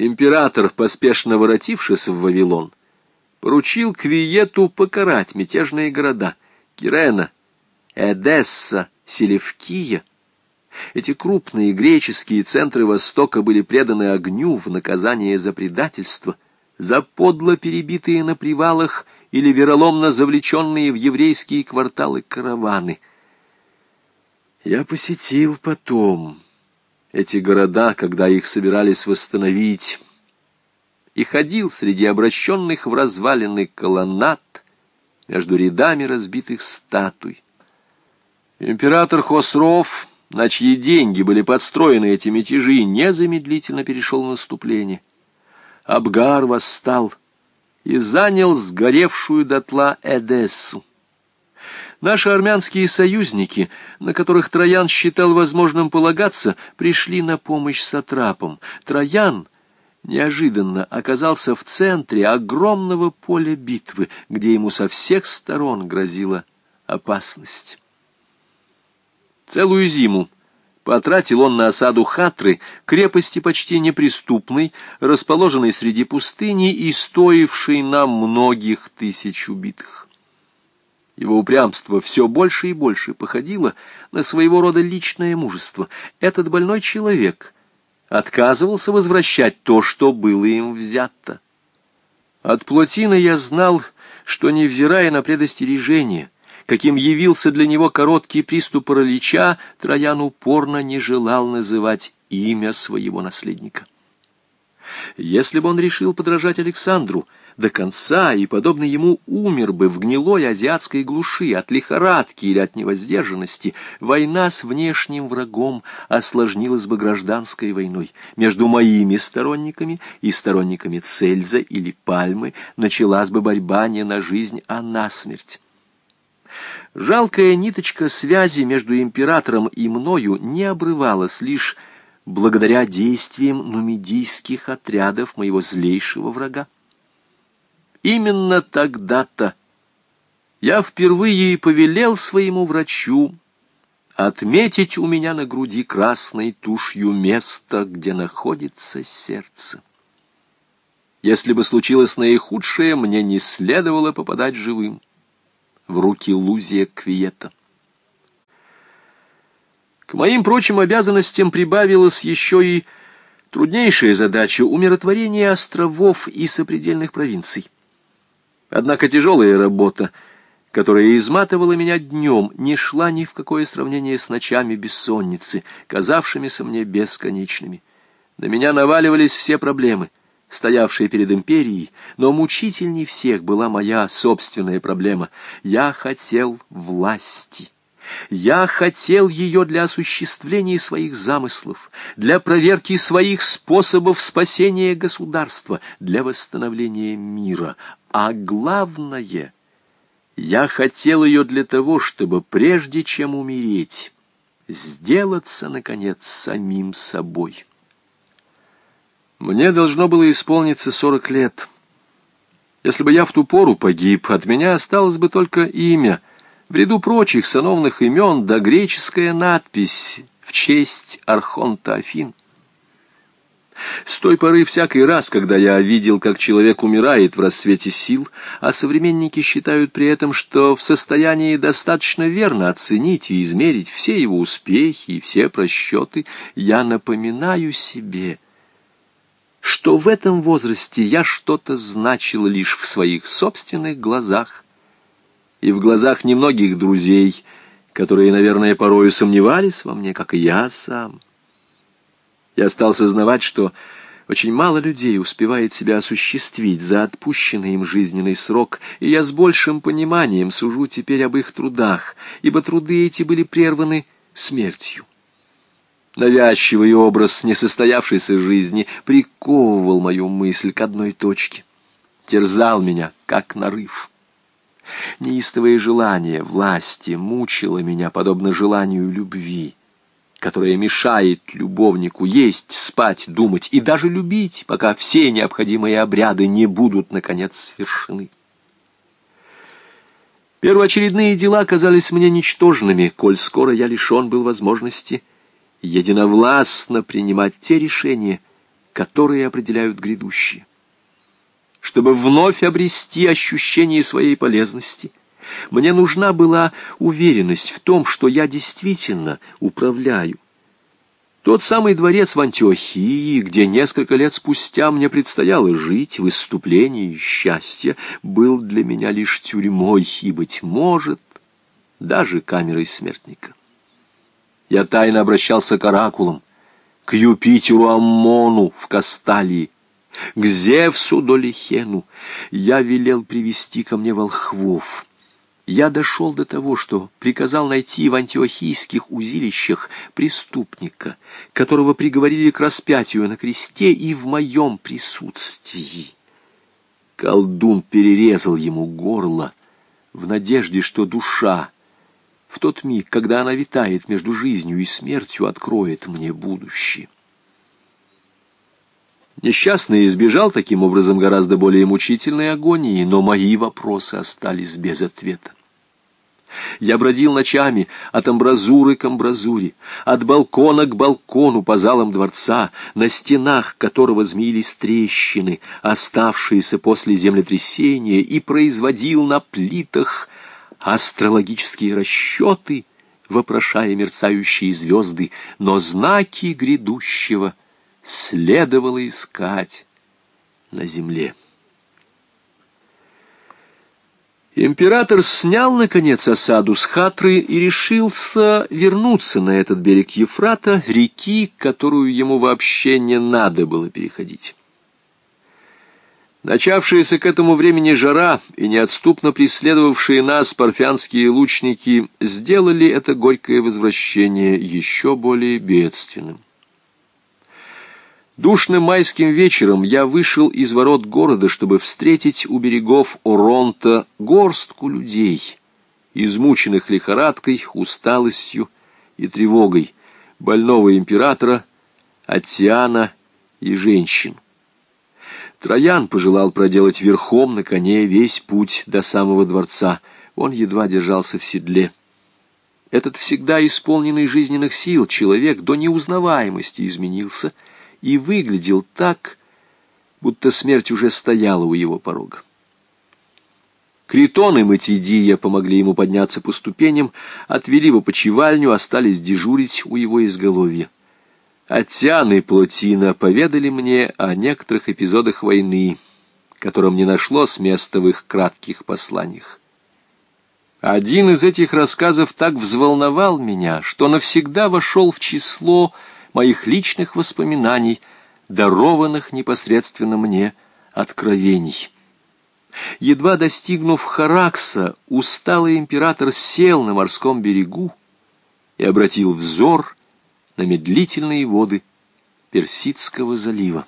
Император, поспешно воротившись в Вавилон, поручил Квиету покарать мятежные города Кирена, Эдесса, Селевкия. Эти крупные греческие центры Востока были преданы огню в наказание за предательство, за подло перебитые на привалах или вероломно завлеченные в еврейские кварталы караваны. Я посетил потом эти города, когда их собирались восстановить, и ходил среди обращенных в развалины колоннад между рядами разбитых статуй. Император Хосров, на чьи деньги были подстроены эти мятежи, незамедлительно перешел в наступление. Абгар восстал и занял сгоревшую дотла Эдессу. Наши армянские союзники, на которых Троян считал возможным полагаться, пришли на помощь сатрапам. Троян неожиданно оказался в центре огромного поля битвы, где ему со всех сторон грозила опасность. Целую зиму потратил он на осаду Хатры, крепости почти неприступной, расположенной среди пустыни и стоившей нам многих тысяч убитых. Его упрямство все больше и больше походило на своего рода личное мужество. Этот больной человек отказывался возвращать то, что было им взято. От Плотина я знал, что, невзирая на предостережение, каким явился для него короткий приступ паралича, Троян упорно не желал называть имя своего наследника. Если бы он решил подражать Александру, до конца и, подобно ему, умер бы в гнилой азиатской глуши от лихорадки или от невоздержанности, война с внешним врагом осложнилась бы гражданской войной. Между моими сторонниками и сторонниками Цельза или Пальмы началась бы борьба не на жизнь, а на смерть. Жалкая ниточка связи между императором и мною не обрывалась лишь благодаря действиям нумидийских отрядов моего злейшего врага. Именно тогда-то я впервые и повелел своему врачу отметить у меня на груди красной тушью место, где находится сердце. Если бы случилось наихудшее, мне не следовало попадать живым в руки Лузия Квиета. К моим прочим обязанностям прибавилась еще и труднейшая задача умиротворения островов и сопредельных провинций. Однако тяжелая работа, которая изматывала меня днем, не шла ни в какое сравнение с ночами бессонницы, казавшимися мне бесконечными. На меня наваливались все проблемы, стоявшие перед империей, но мучительней всех была моя собственная проблема. Я хотел власти. Я хотел ее для осуществления своих замыслов, для проверки своих способов спасения государства, для восстановления мира. А главное, я хотел ее для того, чтобы прежде чем умереть, сделаться, наконец, самим собой. Мне должно было исполниться сорок лет. Если бы я в ту пору погиб, от меня осталось бы только имя — в ряду прочих сановных имен да греческая надпись в честь Архонта Афин. С той поры всякий раз, когда я видел, как человек умирает в расцвете сил, а современники считают при этом, что в состоянии достаточно верно оценить и измерить все его успехи и все просчеты, я напоминаю себе, что в этом возрасте я что-то значил лишь в своих собственных глазах, и в глазах немногих друзей, которые, наверное, порою сомневались во мне, как и я сам. Я стал сознавать, что очень мало людей успевает себя осуществить за отпущенный им жизненный срок, и я с большим пониманием сужу теперь об их трудах, ибо труды эти были прерваны смертью. Навязчивый образ несостоявшейся жизни приковывал мою мысль к одной точке, терзал меня, как нарыв. Неистовое желание власти мучило меня, подобно желанию любви, которое мешает любовнику есть, спать, думать и даже любить, пока все необходимые обряды не будут, наконец, свершены. Первоочередные дела казались мне ничтожными, коль скоро я лишен был возможности единовластно принимать те решения, которые определяют грядущее. Чтобы вновь обрести ощущение своей полезности, мне нужна была уверенность в том, что я действительно управляю. Тот самый дворец в Антиохии, где несколько лет спустя мне предстояло жить, выступление и счастье, был для меня лишь тюрьмой и, быть может, даже камерой смертника. Я тайно обращался к оракулам, к Юпитеру Аммону в Касталии, к Зевсу Долихену. Я велел привести ко мне волхвов. Я дошел до того, что приказал найти в антиохийских узилищах преступника, которого приговорили к распятию на кресте и в моем присутствии. Колдун перерезал ему горло в надежде, что душа в тот миг, когда она витает между жизнью и смертью, откроет мне будущее. Несчастный избежал таким образом гораздо более мучительной агонии, но мои вопросы остались без ответа. Я бродил ночами от амбразуры к амбразуре, от балкона к балкону по залам дворца, на стенах которого змеились трещины, оставшиеся после землетрясения, и производил на плитах астрологические расчеты, вопрошая мерцающие звезды, но знаки грядущего следовало искать на земле. Император снял, наконец, осаду с Хатры и решился вернуться на этот берег Ефрата, реки, которую ему вообще не надо было переходить. Начавшаяся к этому времени жара и неотступно преследовавшие нас парфянские лучники сделали это горькое возвращение еще более бедственным. Душным майским вечером я вышел из ворот города, чтобы встретить у берегов Оронта горстку людей, измученных лихорадкой, усталостью и тревогой, больного императора, Атиана и женщин. Троян пожелал проделать верхом на коне весь путь до самого дворца. Он едва держался в седле. Этот всегда исполненный жизненных сил человек до неузнаваемости изменился и выглядел так, будто смерть уже стояла у его порога. Критон и Матидия помогли ему подняться по ступеням, отвели в опочивальню, остались дежурить у его изголовья. Атян и Плотина поведали мне о некоторых эпизодах войны, которым не нашлось места в их кратких посланиях. Один из этих рассказов так взволновал меня, что навсегда вошел в число моих личных воспоминаний, дарованных непосредственно мне откровений. Едва достигнув Харакса, усталый император сел на морском берегу и обратил взор на медлительные воды Персидского залива.